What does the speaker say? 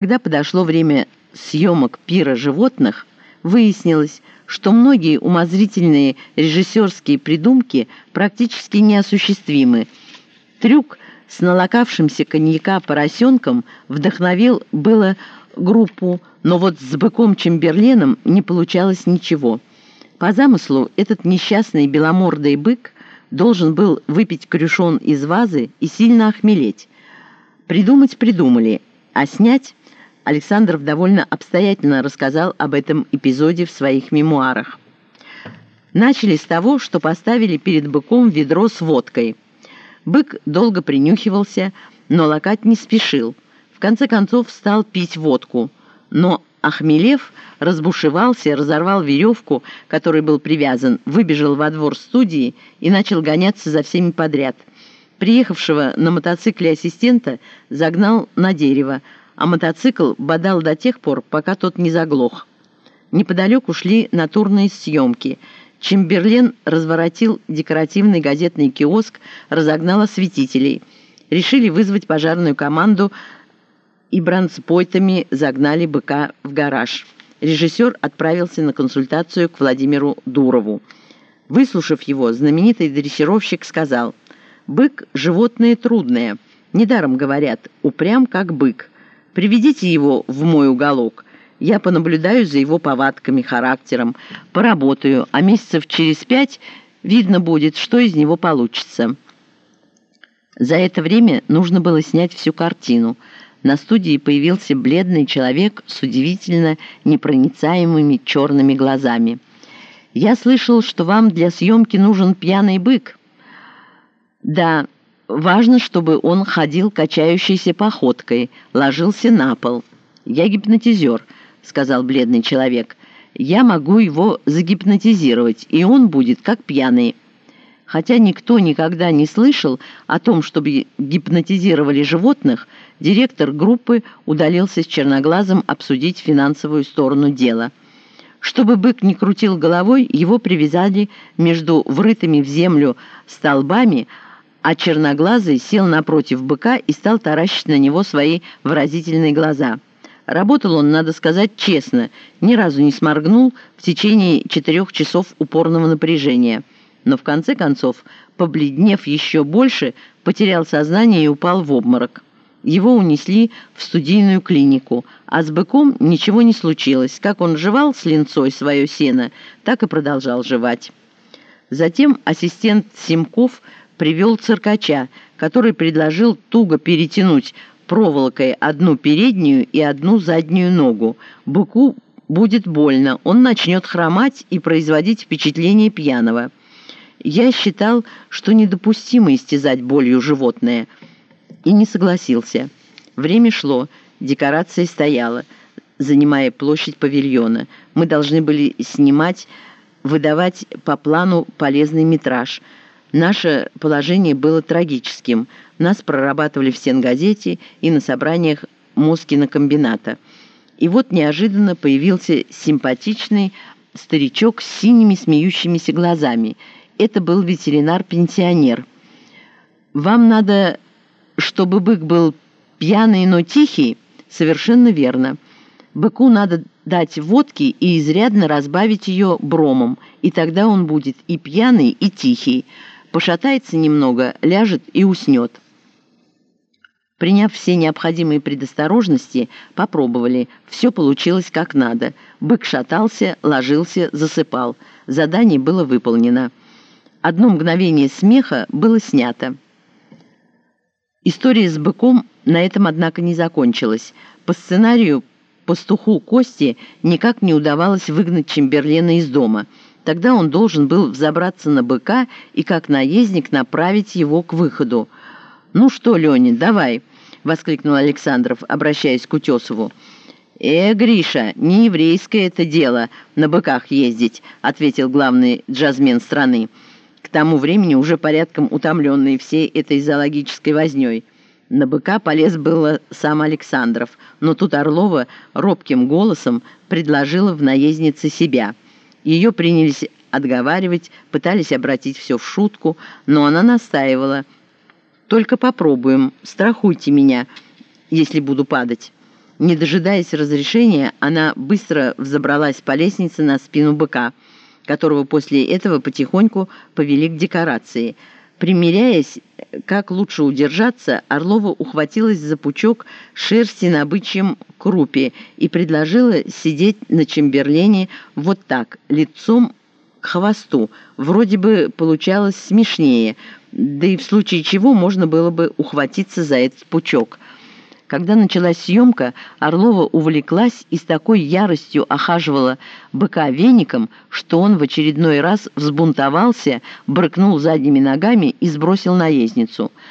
Когда подошло время съемок пира животных, выяснилось, что многие умозрительные режиссерские придумки практически неосуществимы. Трюк с налокавшимся коньяка поросенком вдохновил было группу, но вот с быком Чемберленом не получалось ничего. По замыслу, этот несчастный беломордый бык должен был выпить крюшон из вазы и сильно охмелеть. Придумать придумали, а снять Александров довольно обстоятельно рассказал об этом эпизоде в своих мемуарах. Начали с того, что поставили перед быком ведро с водкой. Бык долго принюхивался, но лакать не спешил. В конце концов стал пить водку. Но Ахмелев разбушевался, разорвал веревку, которой был привязан, выбежал во двор студии и начал гоняться за всеми подряд. Приехавшего на мотоцикле ассистента загнал на дерево, а мотоцикл бодал до тех пор, пока тот не заглох. Неподалеку шли натурные съемки. Чемберлен разворотил декоративный газетный киоск, разогнал осветителей. Решили вызвать пожарную команду и бронспойтами загнали быка в гараж. Режиссер отправился на консультацию к Владимиру Дурову. Выслушав его, знаменитый дрессировщик сказал, «Бык – животное трудное. Недаром говорят, упрям как бык. Приведите его в мой уголок. Я понаблюдаю за его повадками, характером, поработаю, а месяцев через пять видно будет, что из него получится. За это время нужно было снять всю картину. На студии появился бледный человек с удивительно непроницаемыми черными глазами. «Я слышал, что вам для съемки нужен пьяный бык». «Да, Важно, чтобы он ходил качающейся походкой, ложился на пол. «Я гипнотизер», — сказал бледный человек. «Я могу его загипнотизировать, и он будет как пьяный». Хотя никто никогда не слышал о том, чтобы гипнотизировали животных, директор группы удалился с черноглазом обсудить финансовую сторону дела. Чтобы бык не крутил головой, его привязали между врытыми в землю столбами, а черноглазый сел напротив быка и стал таращить на него свои выразительные глаза. Работал он, надо сказать, честно, ни разу не сморгнул в течение четырех часов упорного напряжения. Но в конце концов, побледнев еще больше, потерял сознание и упал в обморок. Его унесли в студийную клинику, а с быком ничего не случилось. Как он жевал с линцой свое сено, так и продолжал жевать. Затем ассистент Симков привел циркача, который предложил туго перетянуть проволокой одну переднюю и одну заднюю ногу. Быку будет больно, он начнет хромать и производить впечатление пьяного. Я считал, что недопустимо истязать болью животное, и не согласился. Время шло, декорация стояла, занимая площадь павильона. Мы должны были снимать, выдавать по плану полезный метраж – Наше положение было трагическим. Нас прорабатывали в Сенгазете и на собраниях Москина комбината. И вот неожиданно появился симпатичный старичок с синими смеющимися глазами. Это был ветеринар-пенсионер. «Вам надо, чтобы бык был пьяный, но тихий?» «Совершенно верно. Быку надо дать водки и изрядно разбавить ее бромом, и тогда он будет и пьяный, и тихий» пошатается немного, ляжет и уснет. Приняв все необходимые предосторожности, попробовали. Все получилось как надо. Бык шатался, ложился, засыпал. Задание было выполнено. Одно мгновение смеха было снято. История с быком на этом, однако, не закончилась. По сценарию пастуху Кости никак не удавалось выгнать Чемберлена из дома – Тогда он должен был взобраться на быка и, как наездник, направить его к выходу. «Ну что, Леня, давай!» — воскликнул Александров, обращаясь к Утесову. «Э, Гриша, не еврейское это дело на быках ездить», — ответил главный джазмен страны, к тому времени уже порядком утомленный всей этой зоологической вознёй. На быка полез было сам Александров, но тут Орлова робким голосом предложила в наезднице себя — ее принялись отговаривать, пытались обратить все в шутку, но она настаивала. «Только попробуем, страхуйте меня, если буду падать». Не дожидаясь разрешения, она быстро взобралась по лестнице на спину быка, которого после этого потихоньку повели к декорации. Примеряясь, как лучше удержаться, Орлова ухватилась за пучок шерсти на бычьем крупе и предложила сидеть на Чемберлене вот так, лицом к хвосту. Вроде бы получалось смешнее, да и в случае чего можно было бы ухватиться за этот пучок – когда началась съемка, Орлова увлеклась и с такой яростью охаживала быка веником, что он в очередной раз взбунтовался, брыкнул задними ногами и сбросил наездницу –